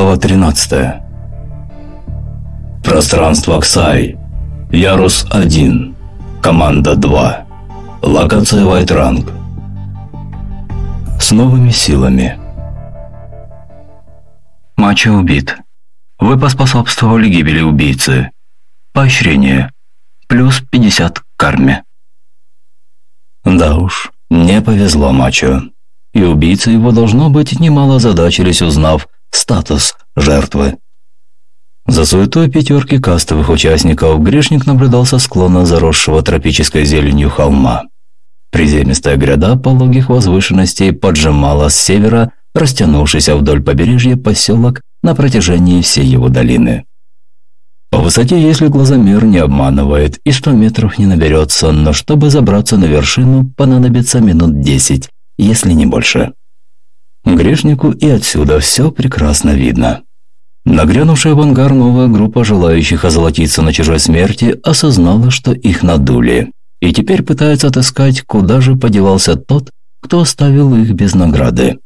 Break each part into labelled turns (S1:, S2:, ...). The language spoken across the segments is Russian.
S1: Глава 13. Пространство Ксай. Ярус 1. Команда 2. Локация Вайтранг. С новыми силами.
S2: Мачо убит. Вы поспособствовали гибели убийцы. Поощрение. Плюс 50 к карме.
S1: Да уж, не повезло Мачо. И убийцы его, должно быть, немало озадачились, узнав статус жертвы. За суетой пятерки кастовых участников грешник наблюдал со склона заросшего тропической зеленью холма. Приземистая гряда пологих возвышенностей поджимала с севера растянувшийся вдоль побережья поселок на протяжении всей его долины. По высоте, если глазомер не обманывает, и 100 метров не наберется, но чтобы забраться на вершину, понадобится минут 10, если не больше. Грешнику и отсюда все прекрасно видно. Нагрянувшая в ангар новая группа желающих озолотиться на чужой смерти осознала, что их надули, и теперь пытается отыскать, куда же подевался тот, кто оставил их без награды.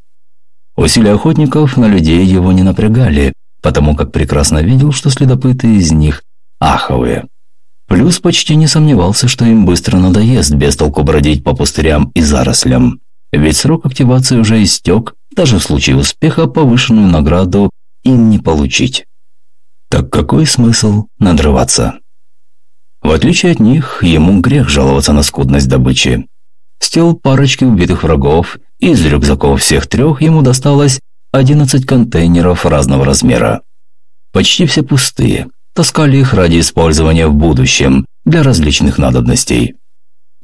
S1: Усилия охотников на людей его не напрягали, потому как прекрасно видел, что следопыты из них аховые. Плюс почти не сомневался, что им быстро надоест без толку бродить по пустырям и зарослям. Ведь срок активации уже истек, даже в случае успеха повышенную награду им не получить. Так какой смысл надрываться? В отличие от них, ему грех жаловаться на скудность добычи. С тел парочки убитых врагов из рюкзаков всех трех ему досталось 11 контейнеров разного размера. Почти все пустые. Таскали их ради использования в будущем для различных надобностей.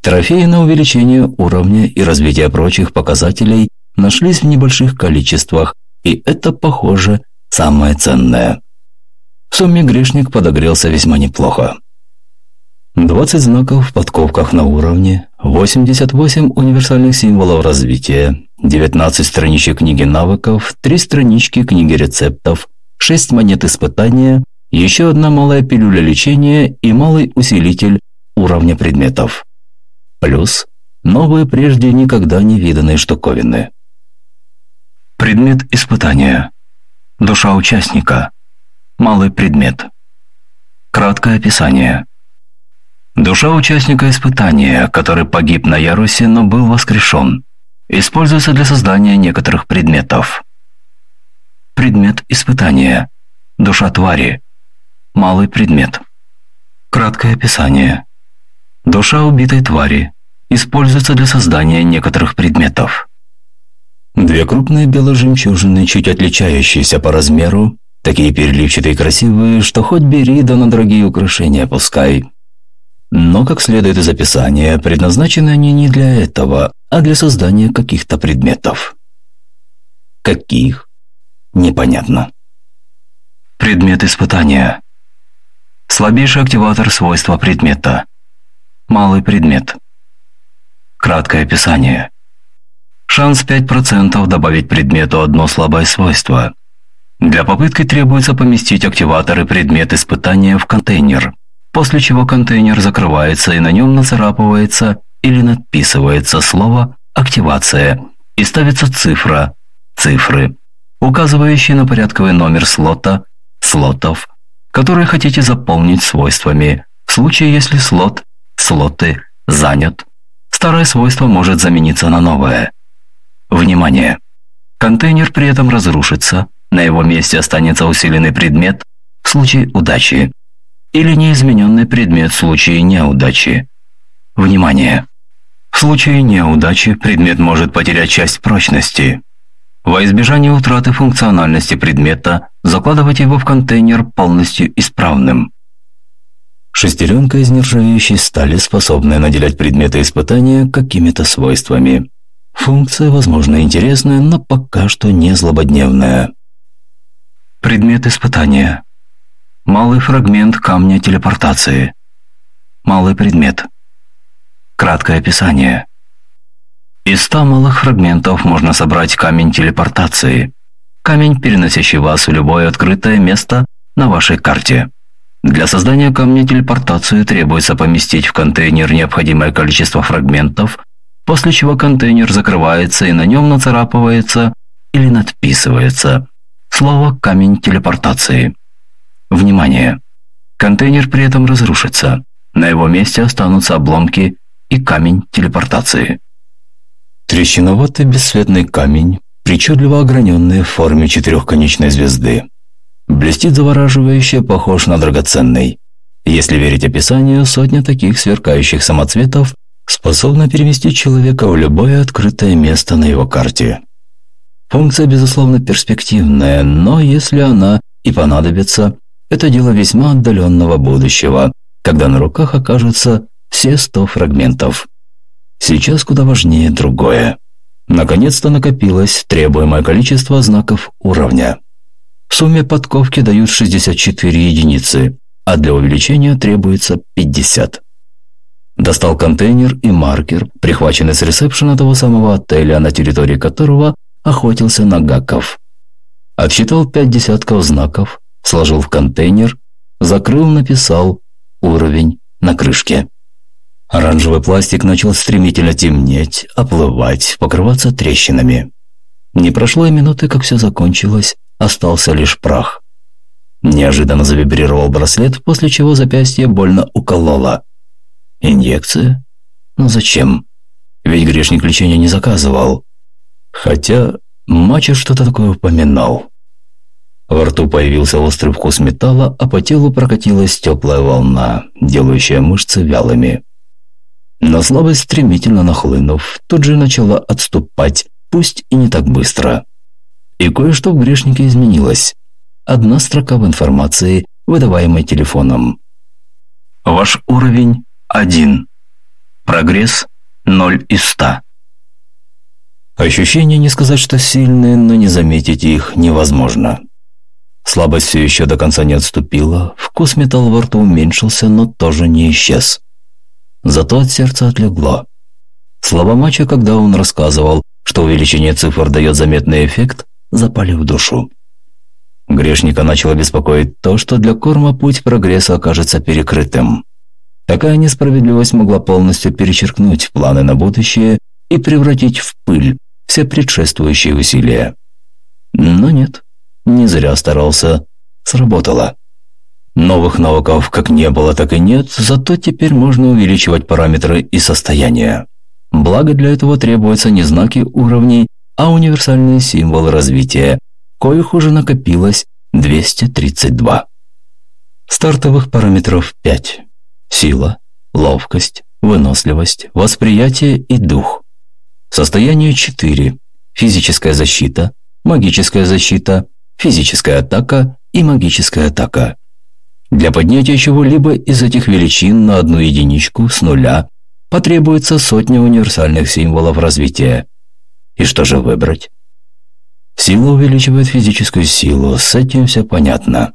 S1: Трофеи на увеличение уровня и развитие прочих показателей нашлись в небольших количествах, и это, похоже, самое ценное. В сумме грешник подогрелся весьма неплохо. 20 знаков в подковках на уровне, 88 универсальных символов развития, 19 страничек книги навыков, 3 странички книги рецептов, 6 монет испытания, еще одна малая пилюля лечения и малый усилитель уровня предметов. Плюс новые прежде никогда не виданные штуковины. Предмет испытания. Душа участника. Малый предмет. Краткое описание. Душа участника испытания, который погиб на ярусе, но был воскрешен, используется для создания некоторых предметов. Предмет испытания. Душа твари. Малый предмет. Краткое описание. Душа убитой твари используется для создания некоторых предметов. Две крупные бело-жемчужины, чуть отличающиеся по размеру, такие переливчатые и красивые, что хоть бери, да на дорогие украшения пускай. Но, как следует из описания, предназначены они не для этого, а для создания каких-то предметов. Каких? Непонятно. Предмет испытания. Слабейший активатор свойства предмета. Малый предмет. Краткое описание. Шанс 5% добавить предмету одно слабое свойство. Для попытки требуется поместить активатор и предмет испытания в контейнер, после чего контейнер закрывается и на нем нацарапывается или надписывается слово «активация» и ставится цифра «цифры», указывающие на порядковый номер слота, слотов, которые хотите заполнить свойствами, в случае если слот, слоты занят, старое свойство может замениться на новое – Внимание! Контейнер при этом разрушится, на его месте останется усиленный предмет в случае удачи или неизмененный предмет в случае неудачи. Внимание! В случае неудачи предмет может потерять часть прочности. Во избежание утраты функциональности предмета закладывайте его в контейнер полностью исправным. Шестеренка из нержавеющей стали, способная наделять предметы испытания какими-то свойствами. Функция, возможно, интересная, но пока что не злободневная. Предмет испытания. Малый фрагмент камня телепортации. Малый предмет. Краткое описание. Из ста малых фрагментов можно собрать камень телепортации. Камень, переносящий вас в любое открытое место на вашей карте. Для создания камня телепортации требуется поместить в контейнер необходимое количество фрагментов после чего контейнер закрывается и на нем нацарапывается или надписывается
S2: слово «камень телепортации». Внимание! Контейнер при этом разрушится. На его месте останутся обломки и камень телепортации.
S1: Трещиноватый бесцветный камень, причудливо ограненный в форме четырехконечной звезды. Блестит завораживающе, похож на драгоценный. Если верить описанию, сотня таких сверкающих самоцветов способна переместить человека в любое открытое место на его карте. Функция, безусловно, перспективная, но если она и понадобится, это дело весьма отдаленного будущего, когда на руках окажутся все сто фрагментов. Сейчас куда важнее другое. Наконец-то накопилось требуемое количество знаков уровня. В сумме подковки дают 64 единицы, а для увеличения требуется 50. Достал контейнер и маркер, прихваченный с ресепшена того самого отеля, на территории которого охотился на гаков. Отсчитал пять десятков знаков, сложил в контейнер, закрыл, написал «Уровень» на крышке. Оранжевый пластик начал стремительно темнеть, оплывать, покрываться трещинами. Не прошло и минуты, как все закончилось, остался лишь прах. Неожиданно завибрировал браслет, после чего запястье больно укололо. Инъекция? Но зачем? Ведь грешник лечения не заказывал. Хотя Мачо что-то такое упоминал. Во рту появился острый вкус металла, а по телу прокатилась теплая волна, делающая мышцы вялыми. Но слабость, стремительно нахлынув, тут же начала отступать, пусть и не так быстро. И кое-что в грешнике изменилось. Одна строка в информации, выдаваемой телефоном.
S2: Ваш уровень – 1. Прогресс – 0 из 100.
S1: Ощущения не сказать, что сильные, но не заметить их невозможно. Слабость все еще до конца не отступила, вкус металла во рту уменьшился, но тоже не исчез. Зато от сердца отлегло. Слова Мача, когда он рассказывал, что увеличение цифр дает заметный эффект, запали в душу. Грешника начало беспокоить то, что для корма путь прогресса окажется перекрытым. Такая несправедливость могла полностью перечеркнуть планы на будущее и превратить в пыль все предшествующие усилия. Но нет, не зря старался, сработало. Новых навыков как не было, так и нет, зато теперь можно увеличивать параметры и состояние. Благо для этого требуются не знаки уровней, а универсальные символы развития, коих уже накопилось 232. Стартовых параметров 5. Сила, ловкость, выносливость, восприятие и дух. Состояние 4. Физическая защита, магическая защита, физическая атака и магическая атака. Для поднятия чего-либо из этих величин на одну единичку с нуля потребуется сотня универсальных символов развития. И что же выбрать? Сила увеличивает физическую силу, с этим все понятно.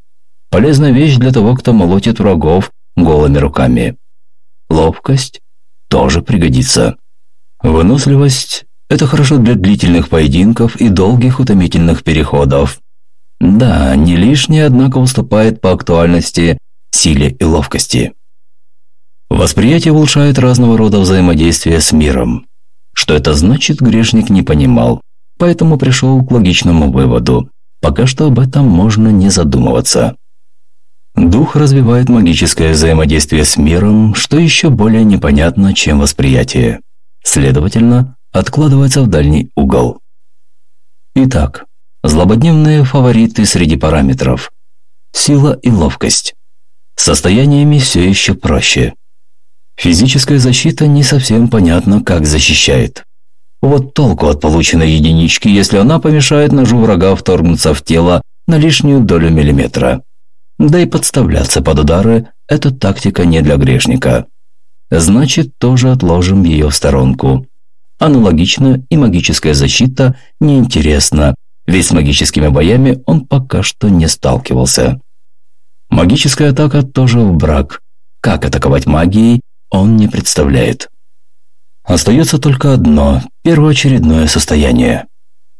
S1: Полезная вещь для того, кто молотит врагов голыми руками. Ловкость тоже пригодится. Выносливость – это хорошо для длительных поединков и долгих утомительных переходов. Да, не лишнее, однако уступает по актуальности, силе и ловкости. Восприятие улучшает разного рода взаимодействие с миром. Что это значит, грешник не понимал, поэтому пришел к логичному выводу. Пока что об этом можно не задумываться. Дух развивает магическое взаимодействие с миром, что еще более непонятно, чем восприятие. Следовательно, откладывается в дальний угол. Итак, Злободневные фавориты среди параметров. Сила и ловкость. Состояниями все еще проще. Физическая защита не совсем понятно, как защищает. Вот толку от полученной единички, если она помешает ножу врага вторгнуться в тело на лишнюю долю миллиметра. Да и подставляться под удары – эта тактика не для грешника. Значит, тоже отложим ее в сторонку. Аналогично и магическая защита неинтересна, ведь с магическими боями он пока что не сталкивался. Магическая атака тоже в брак. Как атаковать магией, он не представляет. Остается только одно, первоочередное состояние.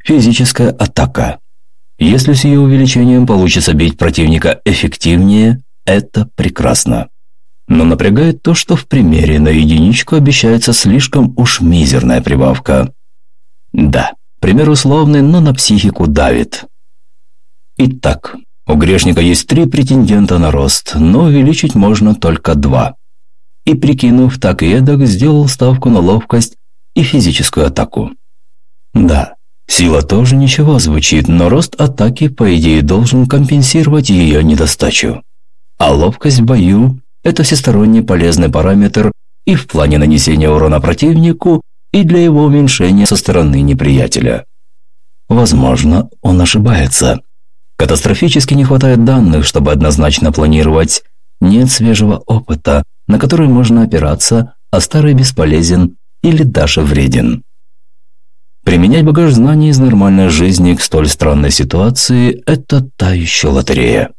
S1: Физическая атака. Если с ее увеличением получится бить противника эффективнее, это прекрасно. Но напрягает то, что в примере на единичку обещается слишком уж мизерная прибавка. Да. Пример условный, но на психику давит. Итак, у грешника есть три претендента на рост, но увеличить можно только два. И прикинув так и эдак, сделал ставку на ловкость и физическую атаку. Да, сила тоже ничего звучит, но рост атаки, по идее, должен компенсировать ее недостачу. А ловкость в бою – это всесторонне полезный параметр и в плане нанесения урона противнику, и для его уменьшения со стороны неприятеля. Возможно, он ошибается. Катастрофически не хватает данных, чтобы однозначно планировать. Нет свежего опыта, на который можно опираться, а старый бесполезен или даже вреден. Применять багаж знаний из нормальной жизни к столь странной ситуации – это та еще лотерея.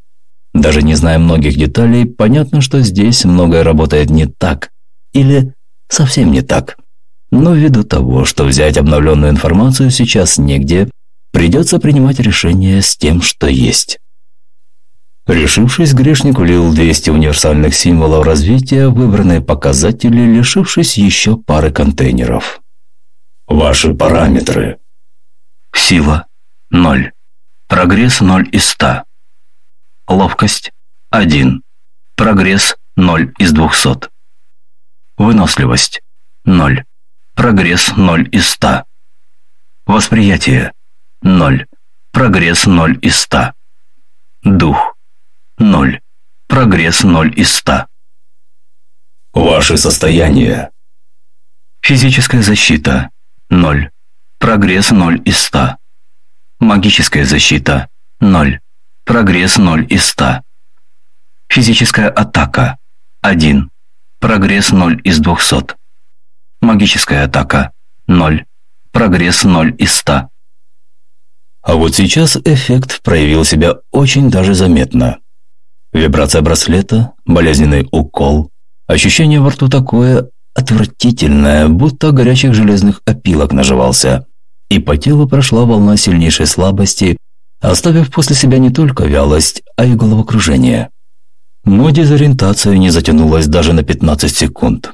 S1: Даже не зная многих деталей, понятно, что здесь многое работает не так или совсем не так. Но ввиду того, что взять обновленную информацию сейчас негде, придется принимать решение с тем, что есть. Решившись, грешник влил 200 универсальных символов развития в выбранные показатели, лишившись еще пары контейнеров. Ваши параметры.
S2: Сила – 0. Прогресс 0 из 100. Ловкость – 1. Прогресс – 0 из 200. Выносливость – 0. Прогресс 0 из 100. Восприятие 0. Прогресс 0 из 100. Дух 0. Прогресс 0 из 100.
S1: Ваше состояние.
S2: Физическая защита 0. Прогресс 0 из 100. Магическая защита 0. Прогресс 0 из 100. Физическая атака 1. Прогресс 0 из 200. Магическая атака 0. Прогресс 0 из 100.
S1: А вот сейчас эффект проявил себя очень даже заметно. Вибрация браслета, болезненный укол, ощущение во рту такое отвратительное, будто горячих железных опилок наживался. И по телу прошла волна сильнейшей слабости, оставив после себя не только вялость, а и головокружение. Но дезориентация не затянулась даже на 15 секунд.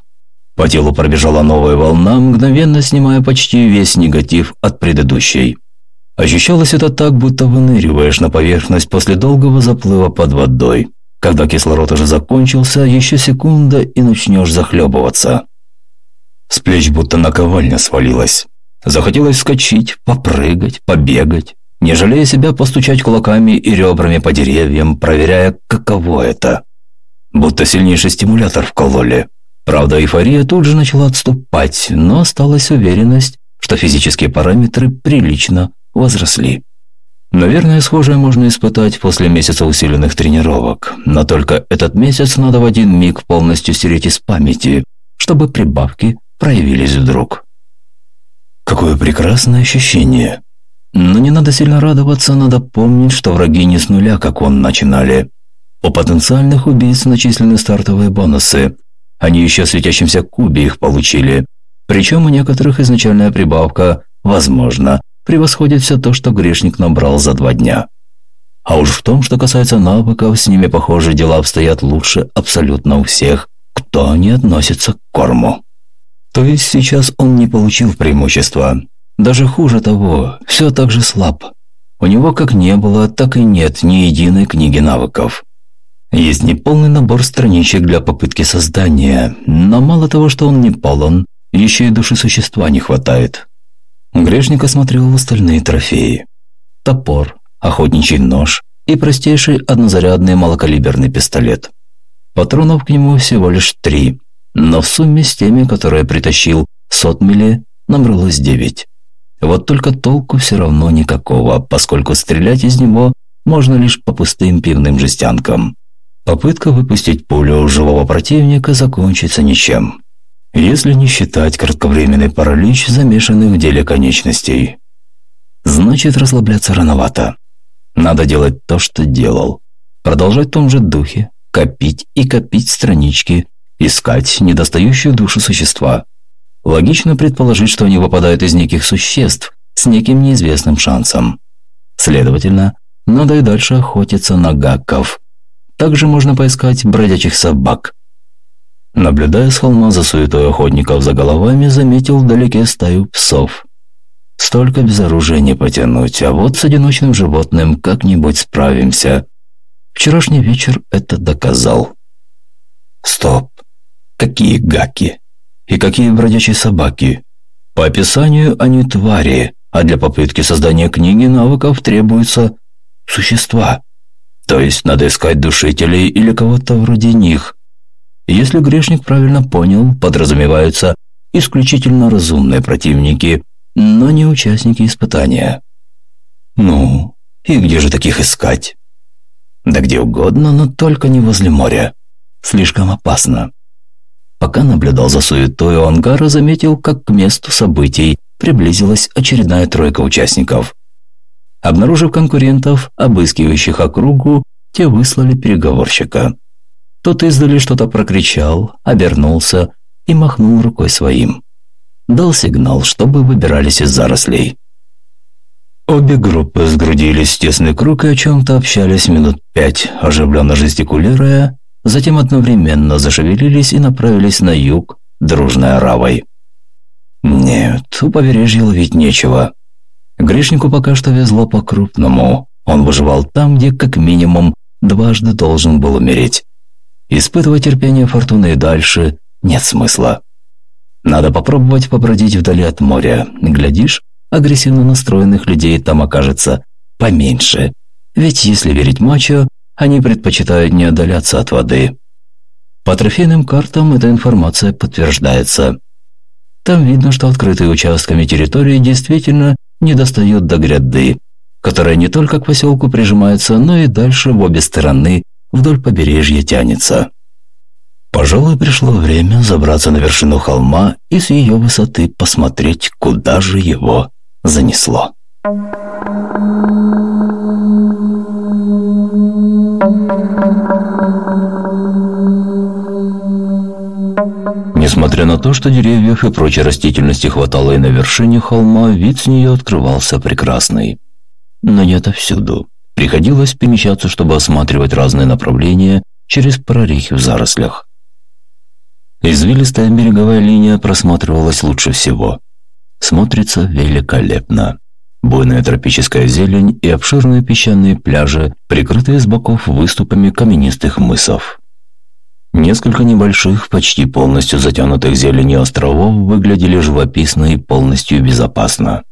S1: По телу пробежала новая волна, мгновенно снимая почти весь негатив от предыдущей. Ощущалось это так, будто выныриваешь на поверхность после долгого заплыва под водой. Когда кислород уже закончился, еще секунда и начнешь захлебываться. С плеч будто наковальня свалилась. Захотелось вскочить, попрыгать, побегать, не жалея себя постучать кулаками и ребрами по деревьям, проверяя, каково это. Будто сильнейший стимулятор вкололи. Правда, эйфория тут же начала отступать, но осталась уверенность, что физические параметры прилично возросли. Наверное, схожее можно испытать после месяца усиленных тренировок, но только этот месяц надо в один миг полностью стереть из памяти, чтобы прибавки проявились вдруг. Какое прекрасное ощущение. Но не надо сильно радоваться, надо помнить, что враги не с нуля, как он, начинали. У потенциальных убийц начислены стартовые бонусы. Они еще в светящемся кубе их получили. Причем у некоторых изначальная прибавка, возможно, превосходит все то, что грешник набрал за два дня. А уж в том, что касается навыков, с ними, похоже, дела обстоят лучше абсолютно у всех, кто не относится к корму. То есть сейчас он не получил преимущества. Даже хуже того, все так же слаб. У него как не было, так и нет ни единой книги навыков. Есть неполный набор страничек для попытки создания, но мало того, что он не полон, еще и души существа не хватает. Грешник осмотрел остальные трофеи. Топор, охотничий нож и простейший однозарядный малокалиберный пистолет. Патронов к нему всего лишь три, но в сумме с теми, которые притащил сотмили, набралось девять. Вот только толку все равно никакого, поскольку стрелять из него можно лишь по пустым пивным жестянкам. Попытка выпустить пулю у живого противника закончится ничем если не считать кратковременный паралич, замешанный в деле конечностей. Значит, расслабляться рановато. Надо делать то, что делал. Продолжать в том же духе, копить и копить странички, искать недостающую душу существа. Логично предположить, что они выпадают из неких существ с неким неизвестным шансом. Следовательно, надо и дальше охотиться на гакков. Также можно поискать бродячих собак – Наблюдая с холма за суетой охотников за головами, заметил вдалеке стаю псов. Столько без оружия не потянуть, а вот с одиночным животным как-нибудь справимся. Вчерашний вечер это доказал. Стоп. Какие гаки? И какие бродячие собаки? По описанию они твари, а для попытки создания книги навыков требуются существа. То есть надо искать душителей или кого-то вроде них. Если грешник правильно понял, подразумеваются исключительно разумные противники, но не участники испытания. Ну, и где же таких искать? Да где угодно, но только не возле моря. Слишком опасно. Пока наблюдал за суетой у ангара, заметил, как к месту событий приблизилась очередная тройка участников. Обнаружив конкурентов, обыскивающих округу, те выслали переговорщика. Тот издали что-то прокричал, обернулся и махнул рукой своим. Дал сигнал, чтобы выбирались из зарослей. Обе группы сгрудились в тесный круг и о чем-то общались минут пять, оживленно жестикулируя, затем одновременно зашевелились и направились на юг, дружной оравой. Нет, у побережья ловить нечего. Грешнику пока что везло по-крупному. Он выживал там, где как минимум дважды должен был умереть. Испытывать терпение фортуны и дальше нет смысла. Надо попробовать побродить вдали от моря. Глядишь, агрессивно настроенных людей там окажется поменьше. Ведь если верить мачо, они предпочитают не отдаляться от воды. По трофейным картам эта информация подтверждается. Там видно, что открытые участками территории действительно не достают до гряды, которая не только к поселку прижимается, но и дальше в обе стороны вдоль побережья тянется. Пожалуй, пришло время забраться на вершину холма и с ее высоты посмотреть, куда же его занесло. Несмотря на то, что деревьев и прочей растительности хватало и на вершине холма, вид с нее открывался прекрасный. Но не отовсюду. Приходилось перемещаться, чтобы осматривать разные направления через прорехи в зарослях. Извилистая береговая линия просматривалась лучше всего. Смотрится великолепно. Буйная тропическая зелень и обширные песчаные пляжи, прикрытые с боков выступами каменистых мысов. Несколько небольших, почти полностью затянутых зеленью островов выглядели живописно и полностью безопасно.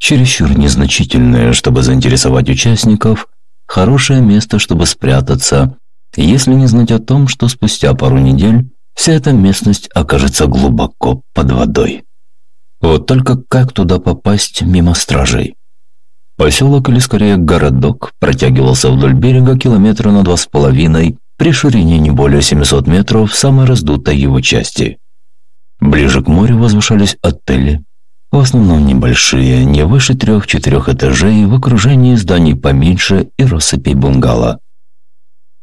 S1: Чересчур незначительное, чтобы заинтересовать участников, хорошее место, чтобы спрятаться, если не знать о том, что спустя пару недель вся эта местность окажется глубоко под водой. Вот только как туда попасть мимо стражей? Поселок, или скорее городок, протягивался вдоль берега километра на два с половиной, при ширине не более 700 метров в самой раздутой его части. Ближе к морю возвышались отели, в основном небольшие, не выше трех-четырех этажей, в окружении зданий поменьше и россыпей бунгало.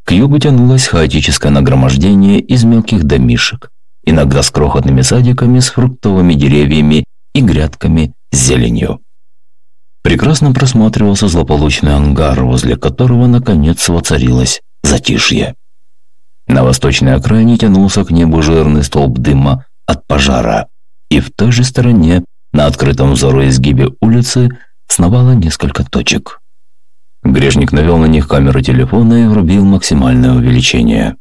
S1: К югу тянулось хаотическое нагромождение из мелких домишек, иногда с крохотными садиками, с фруктовыми деревьями и грядками с зеленью. Прекрасно просматривался злополучный ангар, возле которого наконец воцарилось затишье. На восточной окраине тянулся к небу жирный столб дыма от пожара, и в той же стороне, на открытом взору изгибе улицы, сновало несколько точек. Грешник навел на них камеру телефона и врубил максимальное увеличение.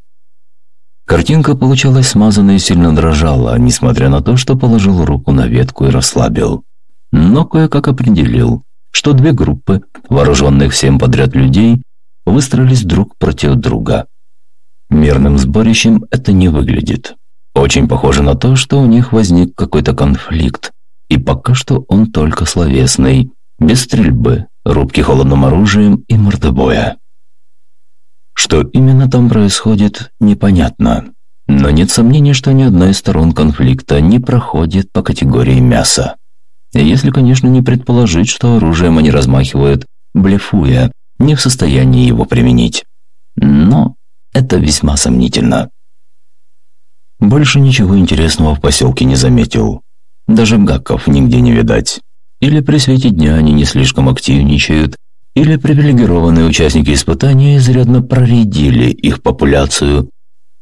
S1: Картинка получалась смазанной и сильно дрожала, несмотря на то, что положил руку на ветку и расслабил. Но кое-как определил, что две группы, вооруженных всем подряд людей, выстроились друг против друга. Мирным сборищем это не выглядит. Очень похоже на то, что у них возник какой-то конфликт, и пока что он только словесный, без стрельбы, рубки холодным оружием и мордобоя. Что именно там происходит, непонятно. Но нет сомнений, что ни одна из сторон конфликта не проходит по категории мяса. Если, конечно, не предположить, что оружием они размахивают, блефуя, не в состоянии его применить. Но это весьма сомнительно. Больше ничего интересного в поселке не заметил. Даже гаков нигде не видать. Или при свете дня они не слишком активничают, или привилегированные участники испытания изрядно проредили их популяцию,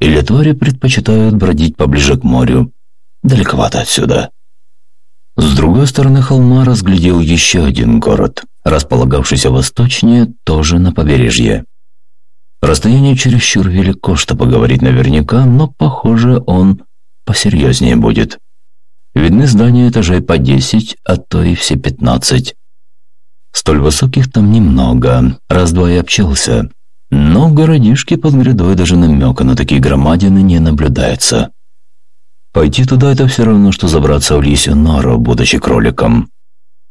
S1: или твари предпочитают бродить поближе к морю, далековато отсюда. С другой стороны холма разглядел еще один город, располагавшийся восточнее, тоже на побережье. Расстояние чересчур велико, что поговорить наверняка, но, похоже, он посерьезнее будет. Видны здания этажей по 10, а то и все 15. Столь высоких там немного, раз-два и обчелся. Но в городишке под грядой даже намека на такие громадины не наблюдается. Пойти туда – это все равно, что забраться в лисью нору, будучи кроликом.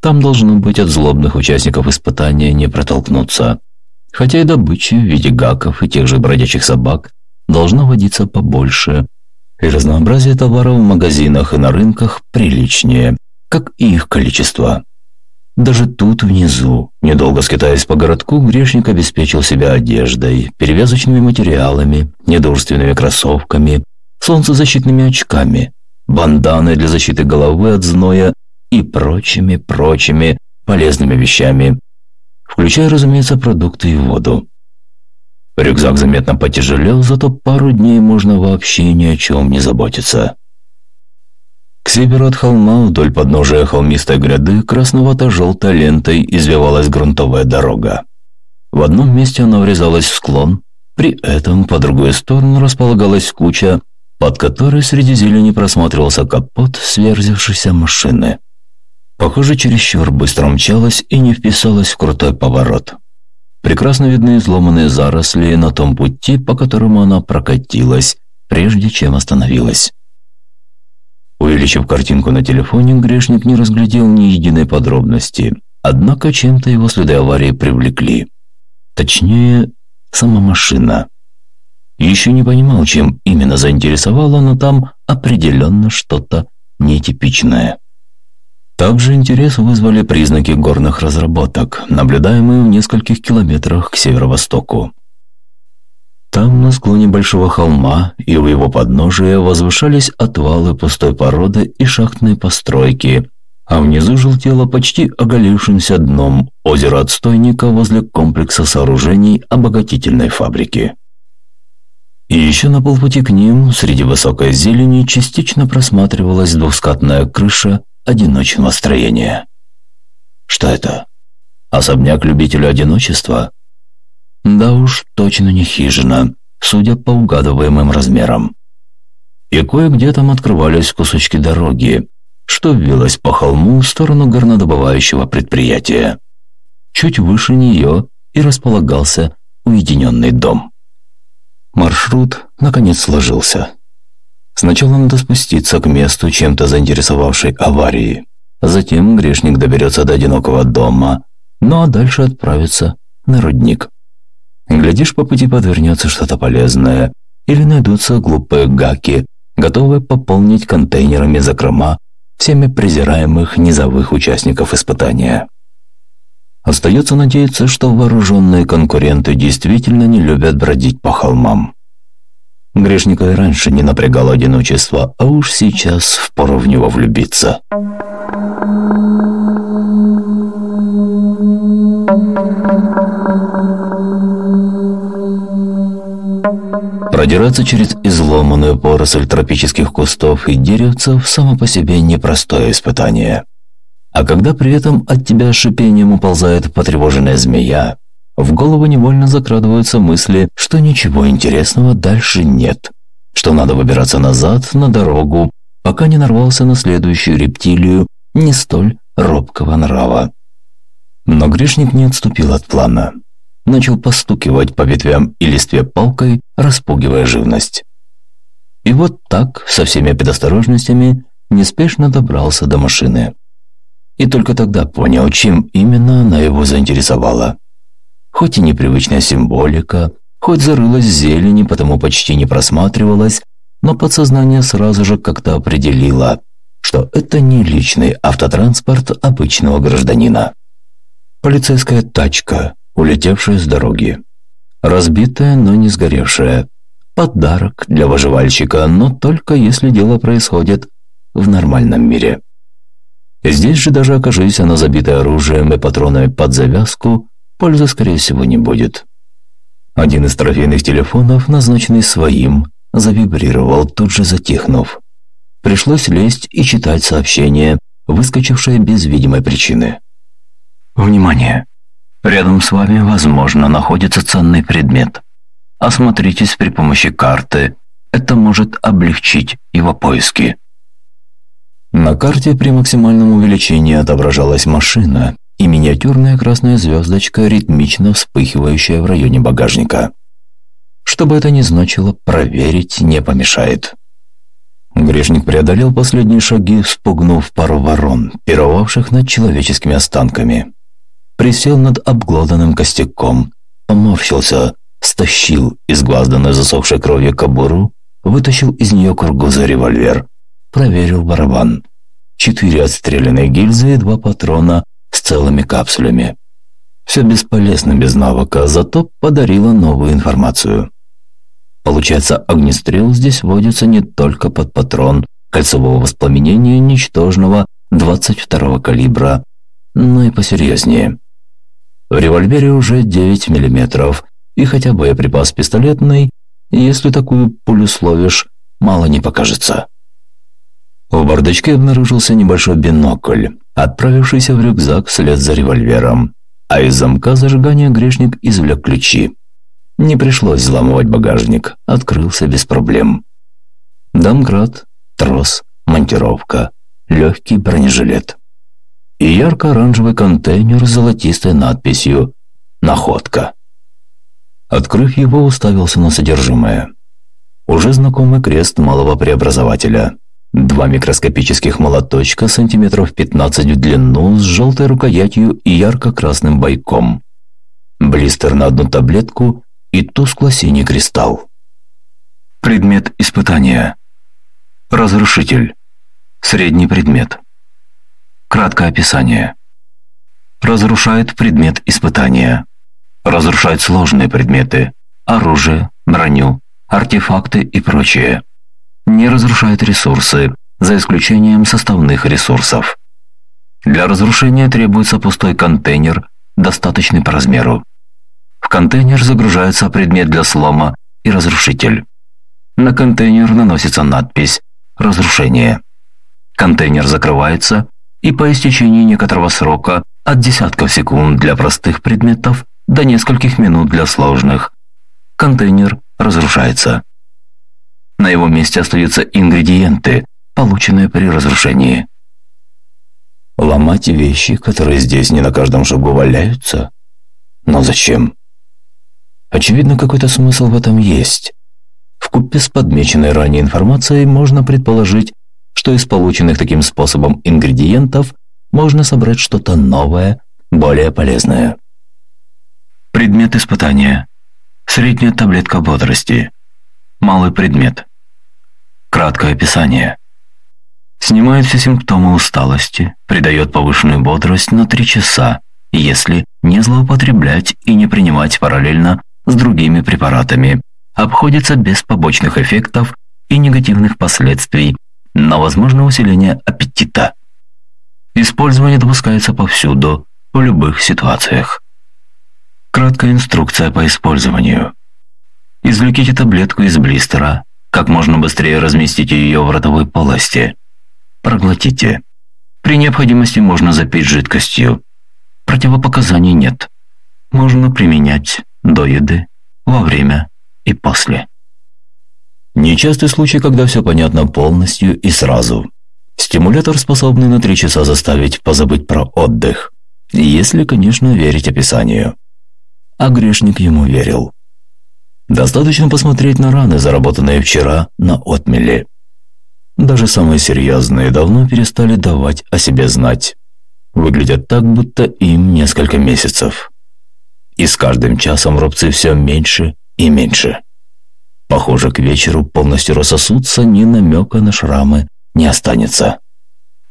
S1: Там должно быть от злобных участников испытания не протолкнуться. Хотя и добычи в виде гаков и тех же бродячих собак должно водиться побольше. И разнообразие товаров в магазинах и на рынках приличнее, как и их количество. Даже тут, внизу, недолго скитаясь по городку, грешник обеспечил себя одеждой, перевязочными материалами, недурственными кроссовками, солнцезащитными очками, банданой для защиты головы от зноя и прочими-прочими полезными вещами, включая, разумеется, продукты и воду. Рюкзак заметно потяжелел, зато пару дней можно вообще ни о чем не заботиться. К северу от холма, вдоль подножия холмистой гряды, красновато-желтой лентой извивалась грунтовая дорога. В одном месте она врезалась в склон, при этом по другой сторону располагалась куча, под которой среди зелени просматривался капот сверзившейся машины. Похоже, чересчур быстро мчалась и не вписалась в крутой поворот. Прекрасно видны изломанные заросли на том пути, по которому она прокатилась, прежде чем остановилась. Увеличив картинку на телефоне, грешник не разглядел ни единой подробности, однако чем-то его следы аварии привлекли. Точнее, сама машина. Еще не понимал, чем именно заинтересовало, но там определенно что-то нетипичное. Также интерес вызвали признаки горных разработок, наблюдаемые в нескольких километрах к северо-востоку. Там, на склоне большого холма и у его подножия возвышались отвалы пустой породы и шахтные постройки, а внизу желтело почти оголившимся дном озеро отстойника возле комплекса сооружений обогатительной фабрики. И еще на полпути к ним, среди высокой зелени, частично просматривалась двухскатная крыша одиночного строения. Что это? Особняк любителя одиночества? Да уж, точно не хижина, судя по угадываемым размерам. И кое-где там открывались кусочки дороги, что ввелось по холму в сторону горнодобывающего предприятия. Чуть выше нее и располагался уединенный дом. Маршрут, наконец, сложился. Сначала надо спуститься к месту чем-то заинтересовавшей аварии. Затем грешник доберется до одинокого дома, ну а дальше отправится на рудник. Глядишь, по пути подвернется что-то полезное, или найдутся глупые гаки, готовые пополнить контейнерами закрома всеми презираемых низовых участников испытания. Остается надеяться, что вооруженные конкуренты действительно не любят бродить по холмам. Грешника и раньше не напрягало одиночество, а уж сейчас впору в него влюбиться. Продираться через изломанную поросль тропических кустов и деревцев само по себе непростое испытание. А когда при этом от тебя шипением уползает потревоженная змея, в голову невольно закрадываются мысли, что ничего интересного дальше нет, что надо выбираться назад на дорогу, пока не нарвался на следующую рептилию не столь робкого нрава. Но грешник не отступил от плана. Начал постукивать по ветвям и листве палкой, распугивая живность. И вот так, со всеми предосторожностями, неспешно добрался до машины. И только тогда понял, чем именно она его заинтересовала. Хоть и непривычная символика, хоть зарылась в зелени, потому почти не просматривалась, но подсознание сразу же как-то определило, что это не личный автотранспорт обычного гражданина. Полицейская тачка, улетевшая с дороги. Разбитая, но не сгоревшая. Подарок для выживальщика, но только если дело происходит в нормальном мире. Здесь же даже окажись она забита оружием и патронами под завязку, пользы, скорее всего, не будет. Один из трофейных телефонов, назначенный своим, завибрировал, тут же затихнув. Пришлось лезть и читать сообщение, выскочившая без видимой причины.
S2: Внимание! Рядом с вами, возможно, находится ценный предмет. Осмотритесь при помощи карты. Это может облегчить его поиски.
S1: На карте при максимальном увеличении отображалась машина и миниатюрная красная звездочка, ритмично вспыхивающая в районе багажника. Что бы это ни значило, проверить не помешает. Грешник преодолел последние шаги, спугнув пару ворон, пировавших над человеческими останками. Присел над обглоданным костяком, поморщился, стащил изгвазданную засохшей кровью кобуру, вытащил из нее кургуза револьвер, проверил барабан. Четыре отстрелянные гильзы и два патрона с целыми капсулями. Все бесполезно без навыка, зато подарило новую информацию. Получается, огнестрел здесь вводится не только под патрон кольцевого воспламенения ничтожного 22-го калибра, но и посерьезнее. В револьвере уже 9 мм, и хотя боеприпас пистолетный, если такую пулю словишь, мало не покажется. В бардачке обнаружился небольшой бинокль, отправившийся в рюкзак вслед за револьвером, а из замка зажигания грешник извлек ключи. Не пришлось взламывать багажник, открылся без проблем. Домкрат, трос, монтировка, легкий бронежилет. И ярко-оранжевый контейнер с золотистой надписью «Находка». Открыв его, уставился на содержимое. Уже знакомый крест малого преобразователя. Два микроскопических молоточка сантиметров 15 в длину с желтой рукоятью и ярко-красным бойком. Блистер на одну таблетку и тускло-синий кристалл.
S2: Предмет испытания. Разрушитель. Средний предмет. Краткое описание. Разрушает предмет испытания. Разрушает сложные предметы, оружие, броню, артефакты и прочее. Не разрушает ресурсы, за исключением составных ресурсов. Для разрушения требуется пустой контейнер, достаточный по размеру. В контейнер загружается предмет для слома и разрушитель. На контейнер наносится надпись «Разрушение». Контейнер закрывается, и по истечении некоторого срока от десятков секунд для простых предметов до нескольких минут для сложных, контейнер разрушается. На его месте остаются ингредиенты, полученные при разрушении.
S1: Ломать вещи, которые здесь не на каждом шагу валяются? Но зачем? Очевидно, какой-то смысл в этом есть. В купе с подмеченной ранее информацией можно предположить, что из полученных таким способом ингредиентов можно собрать что-то новое, более полезное.
S2: Предмет испытания. Средняя таблетка бодрости. Малый предмет. Краткое описание. Снимает все симптомы усталости, придает повышенную бодрость на 3 часа, если не злоупотреблять и не принимать параллельно с другими препаратами, обходится без побочных эффектов и негативных последствий, но возможно усиление аппетита. Использование допускается повсюду, в любых ситуациях. Краткая инструкция по использованию. Извлеките таблетку из блистера, как можно быстрее разместите ее в ротовой полости. Проглотите. При необходимости можно запить жидкостью. Противопоказаний нет. Можно применять до еды, во время и после.
S1: Нечастый случай, когда все понятно полностью и сразу. Стимулятор, способный на три часа заставить позабыть про отдых. Если, конечно, верить описанию. А грешник ему верил. Достаточно посмотреть на раны, заработанные вчера на отмеле. Даже самые серьезные давно перестали давать о себе знать. Выглядят так, будто им несколько месяцев. И с каждым часом рубцы все меньше и меньше. Похоже, к вечеру полностью рассосутся, ни намека на шрамы не останется.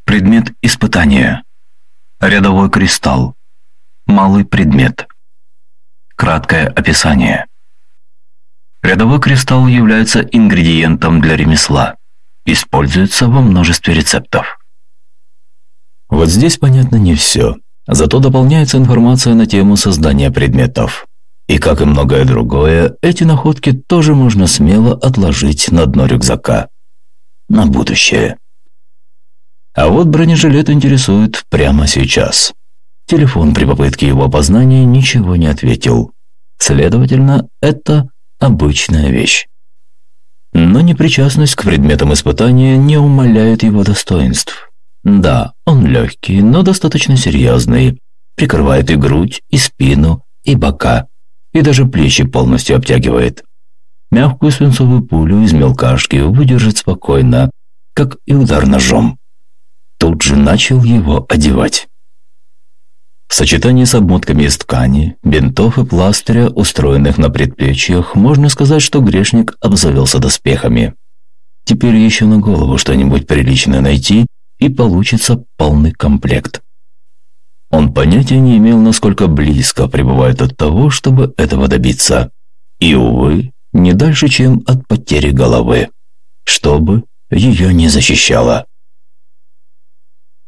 S2: Предмет испытания. Рядовой кристалл. Малый предмет. Краткое описание. Рядовой кристалл является ингредиентом для ремесла. Используется во множестве рецептов.
S1: Вот здесь понятно не все. Зато дополняется информация на тему создания предметов. И, как и многое другое, эти находки тоже можно смело отложить на дно рюкзака. На будущее. А вот бронежилет интересует прямо сейчас. Телефон при попытке его опознания ничего не ответил. Следовательно, это обычная вещь. Но непричастность к предметам испытания не умаляет его достоинств. Да, он легкий, но достаточно серьезный. Прикрывает и грудь, и спину, и бока, и даже плечи полностью обтягивает. Мягкую свинцовую пулю из мелкашки выдержит спокойно, как и удар ножом. Тут же начал его одевать. В сочетании с обмотками из ткани, бинтов и пластыря, устроенных на предплечьях, можно сказать, что грешник обзавелся доспехами. Теперь еще на голову что-нибудь приличное найти, и получится полный комплект. Он понятия не имел, насколько близко пребывает от того, чтобы этого добиться. И, увы, не дальше, чем от потери головы, чтобы ее не защищало.